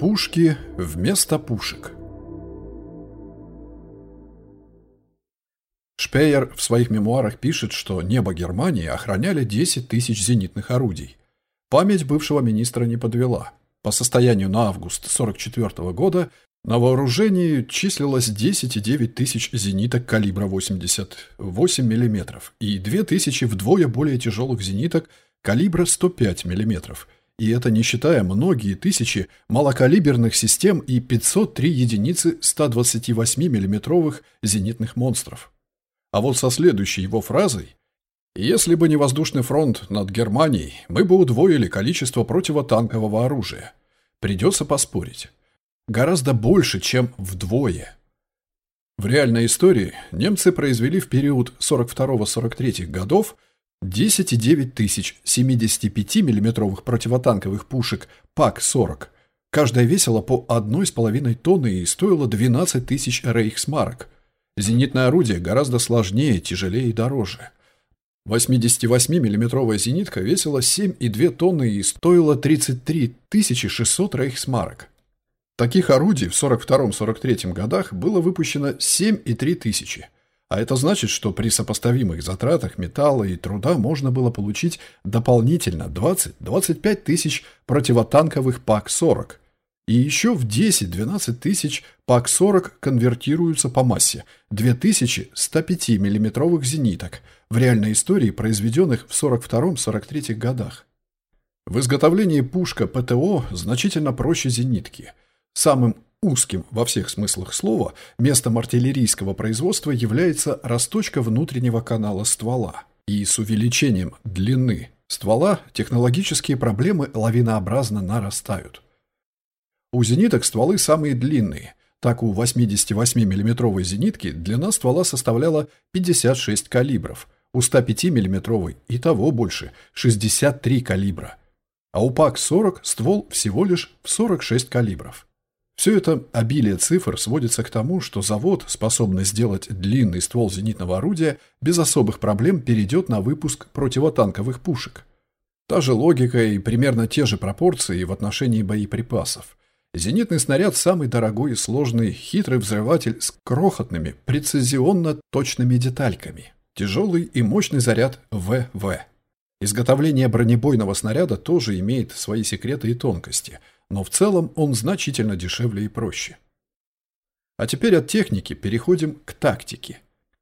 Пушки вместо пушек. Шпеер в своих мемуарах пишет, что небо Германии охраняли 10 тысяч зенитных орудий. Память бывшего министра не подвела. По состоянию на август 1944 года на вооружении числилось 10,9 тысяч зениток калибра 88 мм и 2 тысячи вдвое более тяжелых зениток калибра 105 мм – и это не считая многие тысячи малокалиберных систем и 503 единицы 128 миллиметровых зенитных монстров. А вот со следующей его фразой «Если бы не воздушный фронт над Германией, мы бы удвоили количество противотанкового оружия. Придется поспорить. Гораздо больше, чем вдвое». В реальной истории немцы произвели в период 42-43 годов – 10,9 тысяч 75 миллиметровых противотанковых пушек ПАК-40. Каждая весила по 1,5 тонны и стоила 12 тысяч рейхсмарок. Зенитное орудие гораздо сложнее, тяжелее и дороже. 88 миллиметровая зенитка весила 7,2 тонны и стоила 33 600 рейхсмарок. Таких орудий в 42-43 годах было выпущено 7,3 тысячи. А это значит, что при сопоставимых затратах металла и труда можно было получить дополнительно 20-25 тысяч противотанковых ПАК-40. И еще в 10-12 тысяч ПАК-40 конвертируются по массе 2105 миллиметровых зениток в реальной истории, произведенных в 42-43 годах. В изготовлении пушка ПТО значительно проще зенитки. Самым узким во всех смыслах слова, местом артиллерийского производства является расточка внутреннего канала ствола. И с увеличением длины ствола технологические проблемы лавинообразно нарастают. У зениток стволы самые длинные. Так у 88 миллиметровой зенитки длина ствола составляла 56 калибров, у 105 миллиметровой и того больше – 63 калибра. А у ПАК-40 ствол всего лишь в 46 калибров. Все это обилие цифр сводится к тому, что завод, способный сделать длинный ствол зенитного орудия, без особых проблем перейдет на выпуск противотанковых пушек. Та же логика и примерно те же пропорции в отношении боеприпасов. Зенитный снаряд – самый дорогой и сложный, хитрый взрыватель с крохотными, прецизионно точными детальками. Тяжелый и мощный заряд ВВ. Изготовление бронебойного снаряда тоже имеет свои секреты и тонкости – но в целом он значительно дешевле и проще. А теперь от техники переходим к тактике.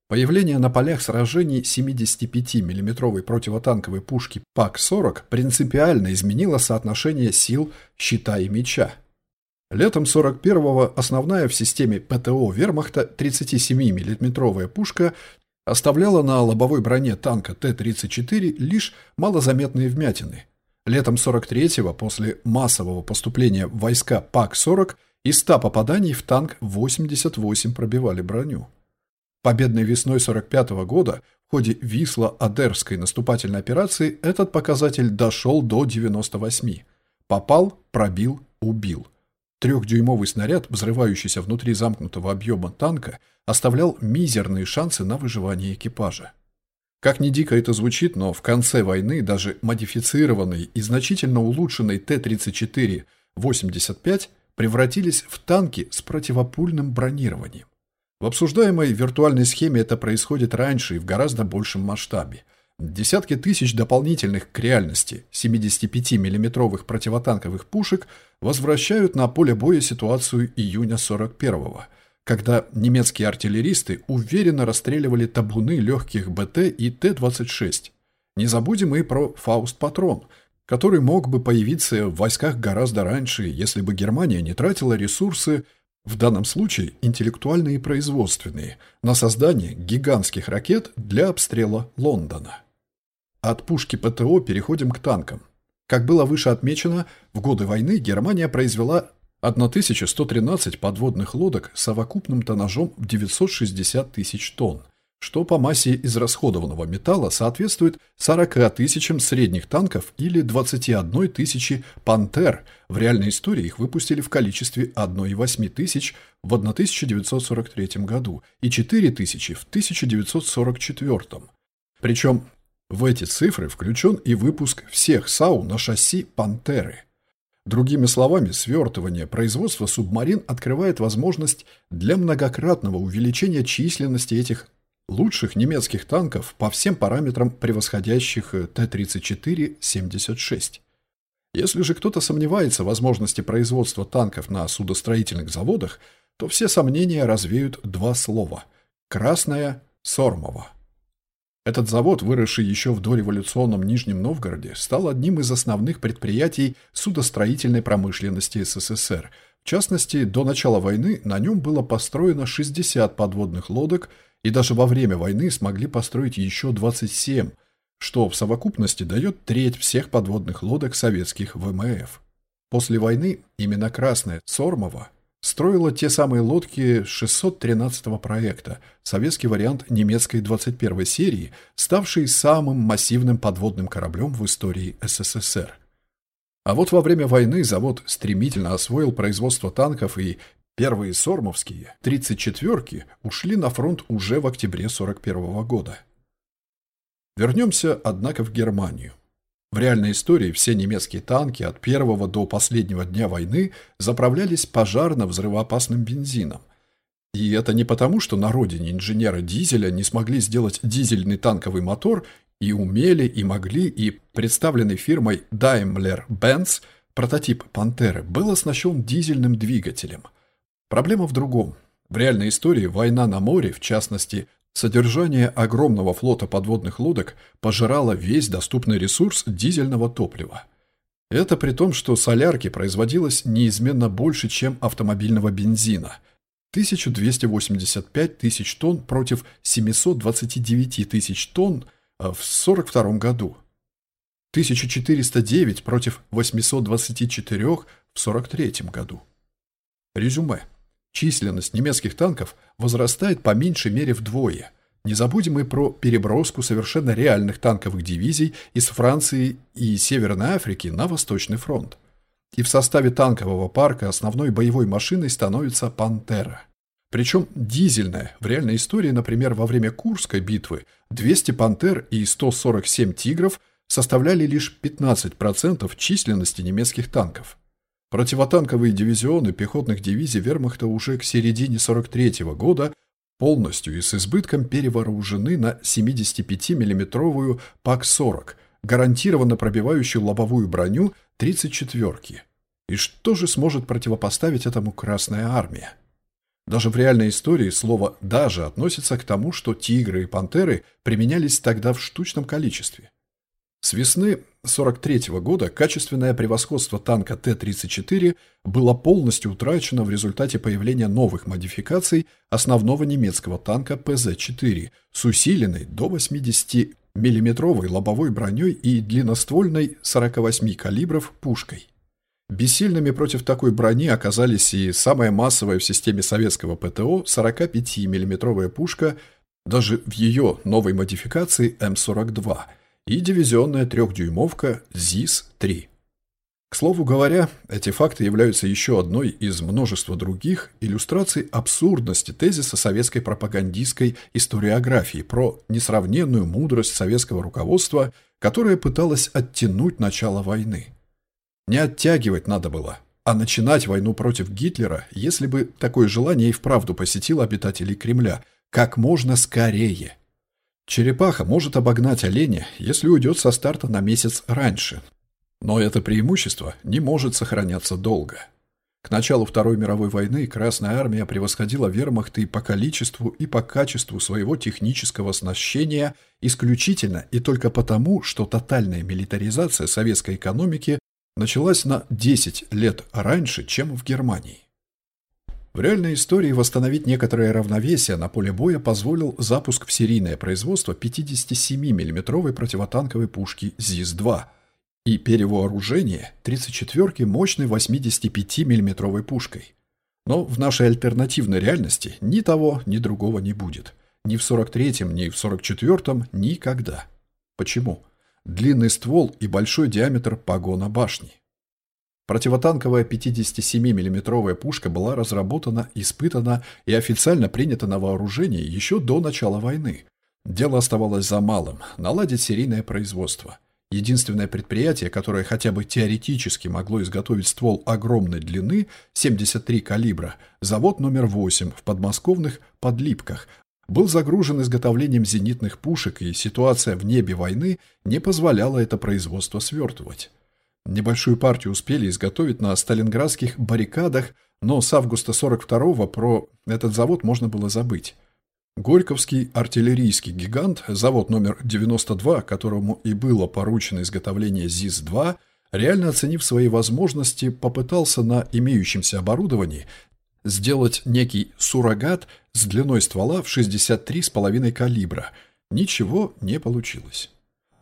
Появление на полях сражений 75 миллиметровой противотанковой пушки ПАК-40 принципиально изменило соотношение сил щита и меча. Летом 41-го основная в системе ПТО вермахта 37 миллиметровая пушка оставляла на лобовой броне танка Т-34 лишь малозаметные вмятины – Летом 43-го, после массового поступления войска ПАК-40, из 100 попаданий в танк 88 пробивали броню. Победной весной 45 -го года в ходе Висло-Адерской наступательной операции этот показатель дошел до 98. Попал, пробил, убил. Трехдюймовый снаряд, взрывающийся внутри замкнутого объема танка, оставлял мизерные шансы на выживание экипажа. Как ни дико это звучит, но в конце войны даже модифицированный и значительно улучшенный Т-34-85 превратились в танки с противопульным бронированием. В обсуждаемой виртуальной схеме это происходит раньше и в гораздо большем масштабе. Десятки тысяч дополнительных к реальности 75 миллиметровых противотанковых пушек возвращают на поле боя ситуацию июня 41-го – когда немецкие артиллеристы уверенно расстреливали табуны легких БТ и Т-26. Не забудем и про «Фауст-патрон», который мог бы появиться в войсках гораздо раньше, если бы Германия не тратила ресурсы, в данном случае интеллектуальные и производственные, на создание гигантских ракет для обстрела Лондона. От пушки ПТО переходим к танкам. Как было выше отмечено, в годы войны Германия произвела 1113 подводных лодок с совокупным тоннажом в 960 тысяч тонн, что по массе израсходованного металла соответствует 40 тысячам средних танков или 21 тысячи «Пантер». В реальной истории их выпустили в количестве 1,8 тысяч в 1943 году и 4 тысячи в 1944. Причем в эти цифры включен и выпуск всех САУ на шасси «Пантеры». Другими словами, свертывание производства субмарин открывает возможность для многократного увеличения численности этих лучших немецких танков по всем параметрам превосходящих Т-34-76. Если же кто-то сомневается в возможности производства танков на судостроительных заводах, то все сомнения развеют два слова – «Красная Сормова». Этот завод, выросший еще в дореволюционном Нижнем Новгороде, стал одним из основных предприятий судостроительной промышленности СССР. В частности, до начала войны на нем было построено 60 подводных лодок, и даже во время войны смогли построить еще 27, что в совокупности дает треть всех подводных лодок советских ВМФ. После войны именно Красная Сормова строила те самые лодки 613-го проекта, советский вариант немецкой 21-й серии, ставший самым массивным подводным кораблем в истории СССР. А вот во время войны завод стремительно освоил производство танков и первые сормовские, 34-ки, ушли на фронт уже в октябре 41 -го года. Вернемся, однако, в Германию. В реальной истории все немецкие танки от первого до последнего дня войны заправлялись пожарно-взрывоопасным бензином. И это не потому, что на родине инженеры дизеля не смогли сделать дизельный танковый мотор и умели, и могли, и представленный фирмой Daimler-Benz прототип «Пантеры» был оснащен дизельным двигателем. Проблема в другом. В реальной истории война на море, в частности, Содержание огромного флота подводных лодок пожирало весь доступный ресурс дизельного топлива. Это при том, что солярки производилось неизменно больше, чем автомобильного бензина. 1285 тысяч тонн против 729 тысяч тонн э, в 1942 году. 1409 против 824 в 1943 году. Резюме. Численность немецких танков возрастает по меньшей мере вдвое. Не забудем и про переброску совершенно реальных танковых дивизий из Франции и Северной Африки на Восточный фронт. И в составе танкового парка основной боевой машиной становится «Пантера». Причем дизельная. В реальной истории, например, во время Курской битвы 200 «Пантер» и 147 «Тигров» составляли лишь 15% численности немецких танков. Противотанковые дивизионы пехотных дивизий вермахта уже к середине 43 -го года полностью и с избытком перевооружены на 75 миллиметровую ПАК-40, гарантированно пробивающую лобовую броню 34-ки. И что же сможет противопоставить этому Красная Армия? Даже в реальной истории слово «даже» относится к тому, что тигры и пантеры применялись тогда в штучном количестве. С весны 43 -го года качественное превосходство танка Т-34 было полностью утрачено в результате появления новых модификаций основного немецкого танка ПЗ-4 с усиленной до 80 миллиметровой лобовой броней и длинноствольной 48 калибров пушкой. Бессильными против такой брони оказались и самая массовая в системе советского ПТО 45 миллиметровая пушка, даже в ее новой модификации М-42 – и дивизионная трехдюймовка ЗИС-3. К слову говоря, эти факты являются еще одной из множества других иллюстраций абсурдности тезиса советской пропагандистской историографии про несравненную мудрость советского руководства, которое пыталось оттянуть начало войны. Не оттягивать надо было, а начинать войну против Гитлера, если бы такое желание и вправду посетило обитателей Кремля, как можно скорее – Черепаха может обогнать оленя, если уйдет со старта на месяц раньше. Но это преимущество не может сохраняться долго. К началу Второй мировой войны Красная Армия превосходила вермахт и по количеству, и по качеству своего технического оснащения исключительно и только потому, что тотальная милитаризация советской экономики началась на 10 лет раньше, чем в Германии. В реальной истории восстановить некоторое равновесие на поле боя позволил запуск в серийное производство 57 миллиметровой противотанковой пушки ЗИС-2 и перевооружение 34-ки мощной 85 миллиметровой пушкой. Но в нашей альтернативной реальности ни того, ни другого не будет. Ни в 43-м, ни в 44-м, никогда. Почему? Длинный ствол и большой диаметр погона башни. Противотанковая 57 миллиметровая пушка была разработана, испытана и официально принята на вооружение еще до начала войны. Дело оставалось за малым – наладить серийное производство. Единственное предприятие, которое хотя бы теоретически могло изготовить ствол огромной длины 73 калибра, завод номер 8 в подмосковных Подлипках, был загружен изготовлением зенитных пушек, и ситуация в небе войны не позволяла это производство свертывать. Небольшую партию успели изготовить на сталинградских баррикадах, но с августа 42-го про этот завод можно было забыть. Горьковский артиллерийский гигант, завод номер 92, которому и было поручено изготовление ЗИС-2, реально оценив свои возможности, попытался на имеющемся оборудовании сделать некий суррогат с длиной ствола в 63,5 калибра. Ничего не получилось.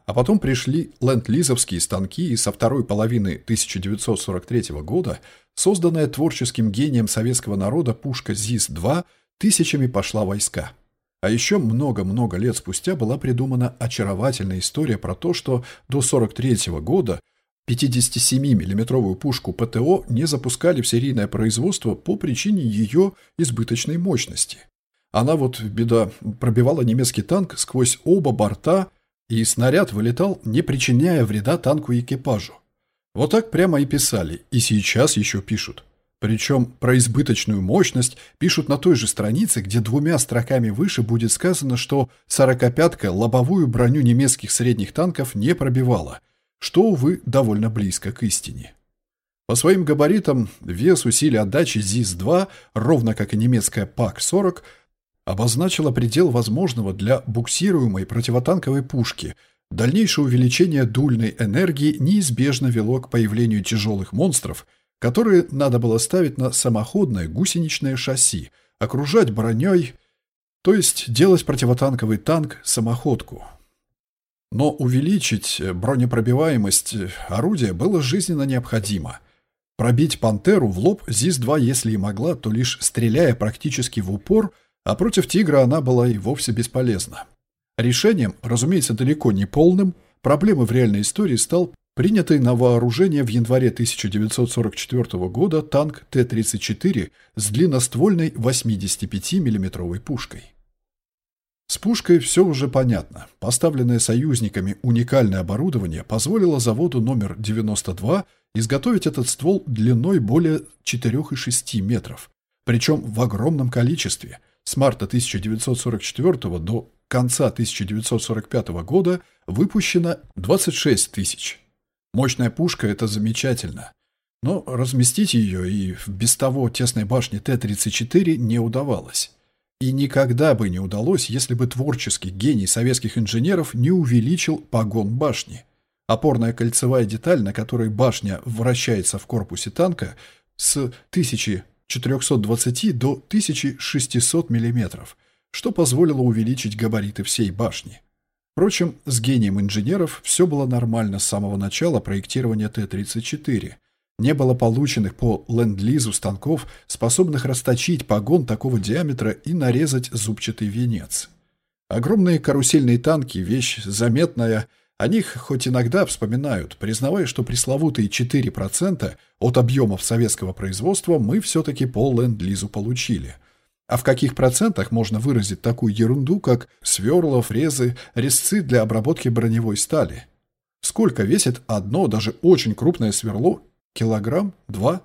А потом пришли ленд-лизовские станки, и со второй половины 1943 года созданная творческим гением советского народа пушка ЗИС-2 тысячами пошла войска. А еще много-много лет спустя была придумана очаровательная история про то, что до 43 года 57 миллиметровую пушку ПТО не запускали в серийное производство по причине ее избыточной мощности. Она вот, беда, пробивала немецкий танк сквозь оба борта, и снаряд вылетал, не причиняя вреда танку и экипажу. Вот так прямо и писали, и сейчас еще пишут. Причем про избыточную мощность пишут на той же странице, где двумя строками выше будет сказано, что «сорокопятка» лобовую броню немецких средних танков не пробивала, что, увы, довольно близко к истине. По своим габаритам вес усилий отдачи ЗИС-2, ровно как и немецкая ПАК-40, обозначила предел возможного для буксируемой противотанковой пушки. Дальнейшее увеличение дульной энергии неизбежно вело к появлению тяжелых монстров – которые надо было ставить на самоходное гусеничное шасси, окружать броней, то есть делать противотанковый танк-самоходку. Но увеличить бронепробиваемость орудия было жизненно необходимо. Пробить «Пантеру» в лоб ЗИС-2, если и могла, то лишь стреляя практически в упор, а против «Тигра» она была и вовсе бесполезна. Решением, разумеется, далеко не полным, проблемы в реальной истории стал Принятый на вооружение в январе 1944 года танк Т-34 с длинноствольной 85 миллиметровой пушкой. С пушкой все уже понятно. Поставленное союзниками уникальное оборудование позволило заводу номер 92 изготовить этот ствол длиной более 4,6 метров, причем в огромном количестве. С марта 1944 до конца 1945 года выпущено 26 тысяч. Мощная пушка – это замечательно. Но разместить ее и в без того тесной башне Т-34 не удавалось. И никогда бы не удалось, если бы творческий гений советских инженеров не увеличил погон башни. Опорная кольцевая деталь, на которой башня вращается в корпусе танка, с 1420 до 1600 мм, что позволило увеличить габариты всей башни. Впрочем, с гением инженеров все было нормально с самого начала проектирования Т-34. Не было полученных по ленд-лизу станков, способных расточить погон такого диаметра и нарезать зубчатый венец. Огромные карусельные танки – вещь заметная, о них хоть иногда вспоминают, признавая, что пресловутые 4% от объемов советского производства мы все-таки по ленд-лизу получили – а в каких процентах можно выразить такую ерунду, как сверла, фрезы, резцы для обработки броневой стали? Сколько весит одно, даже очень крупное сверло? Килограмм? Два?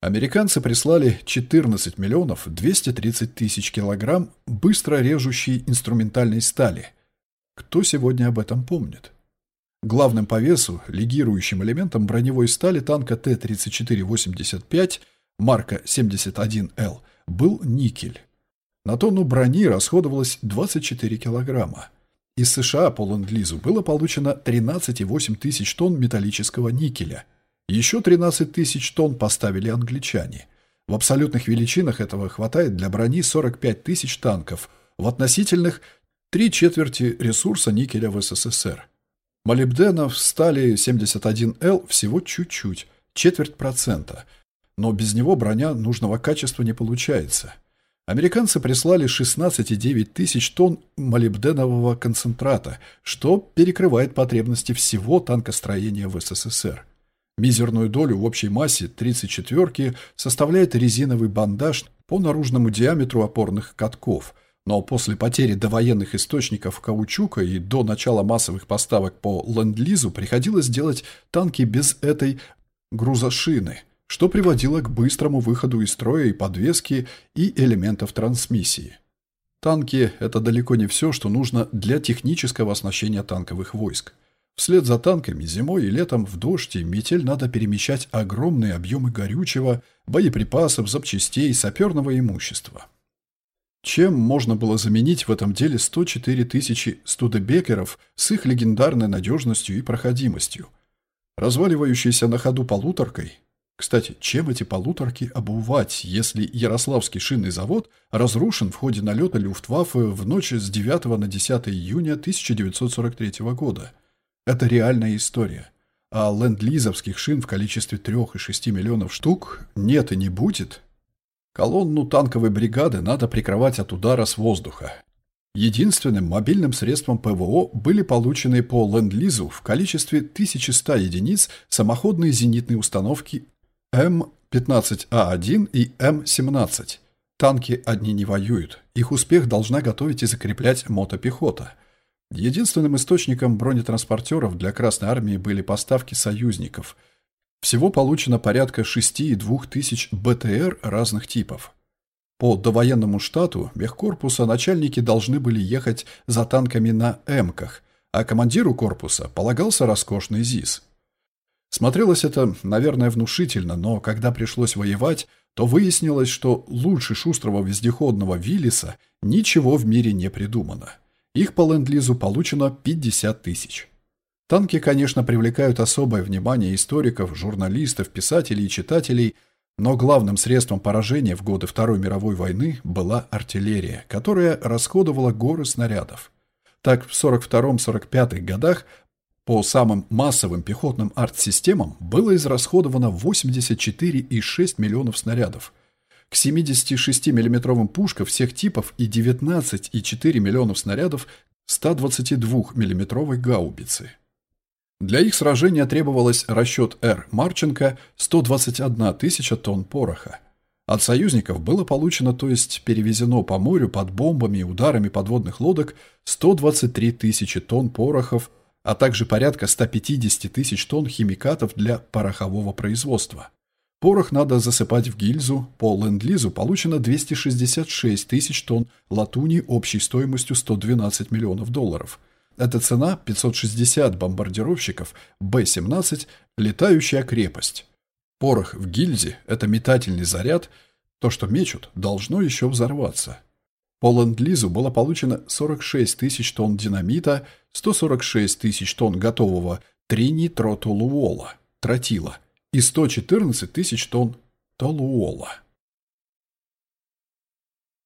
Американцы прислали 14 миллионов 230 тысяч килограмм быстро режущей инструментальной стали. Кто сегодня об этом помнит? Главным по весу, легирующим элементом броневой стали танка Т-34-85 марка 71Л был никель. На тонну брони расходовалось 24 килограмма. Из США по ленд-лизу было получено 13,8 тысяч тонн металлического никеля. Еще 13 тысяч тонн поставили англичане. В абсолютных величинах этого хватает для брони 45 тысяч танков, в относительных – три четверти ресурса никеля в СССР. Молибдена в стали 71Л всего чуть-чуть, четверть процента – но без него броня нужного качества не получается. Американцы прислали 16,9 тысяч тонн молибденового концентрата, что перекрывает потребности всего танкостроения в СССР. Мизерную долю в общей массе 34-ки составляет резиновый бандаж по наружному диаметру опорных катков, Но после потери довоенных источников каучука и до начала массовых поставок по ленд-лизу приходилось делать танки без этой грузошины, что приводило к быстрому выходу из строя и подвески и элементов трансмиссии. Танки – это далеко не все, что нужно для технического оснащения танковых войск. Вслед за танками зимой и летом в дождь и метель надо перемещать огромные объемы горючего, боеприпасов, запчастей, саперного имущества. Чем можно было заменить в этом деле 104 тысячи студебекеров с их легендарной надежностью и проходимостью? Разваливающейся на ходу полуторкой? Кстати, чем эти полуторки обувать, если Ярославский шинный завод разрушен в ходе налета Люфтваффе в ночь с 9 на 10 июня 1943 года? Это реальная история. А ленд-лизовских шин в количестве 3 и 6 миллионов штук нет и не будет. Колонну танковой бригады надо прикрывать от удара с воздуха. Единственным мобильным средством ПВО были получены по ленд-лизу в количестве 1100 единиц самоходные зенитные установки М-15А1 и М-17. Танки одни не воюют. Их успех должна готовить и закреплять мотопехота – Единственным источником бронетранспортеров для Красной Армии были поставки союзников. Всего получено порядка 6,2 тысяч БТР разных типов. По довоенному штату мехкорпуса начальники должны были ехать за танками на «Эмках», а командиру корпуса полагался роскошный ЗИС. Смотрелось это, наверное, внушительно, но когда пришлось воевать, то выяснилось, что лучше шустрого вездеходного Виллиса ничего в мире не придумано. Их по ленд-лизу получено 50 тысяч. Танки, конечно, привлекают особое внимание историков, журналистов, писателей и читателей, но главным средством поражения в годы Второй мировой войны была артиллерия, которая расходовала горы снарядов. Так, в 42-45 годах по самым массовым пехотным арт-системам было израсходовано 84,6 миллионов снарядов, к 76 миллиметровым пушкам всех типов и 19,4 миллионов снарядов 122 миллиметровой гаубицы. Для их сражения требовалось расчет Р. Марченко 121 тысяча тонн пороха. От союзников было получено, то есть перевезено по морю под бомбами и ударами подводных лодок 123 тысячи тонн порохов, а также порядка 150 тысяч тонн химикатов для порохового производства. Порох надо засыпать в гильзу. По ленд-лизу получено 266 тысяч тонн латуни общей стоимостью 112 миллионов долларов. Это цена 560 бомбардировщиков Б-17 «Летающая крепость». Порох в гильзе – это метательный заряд. То, что мечут, должно еще взорваться. По ленд-лизу было получено 46 тысяч тонн динамита, 146 тысяч тонн готового тринитротолуола, тротила – и 114 тысяч тонн толуола.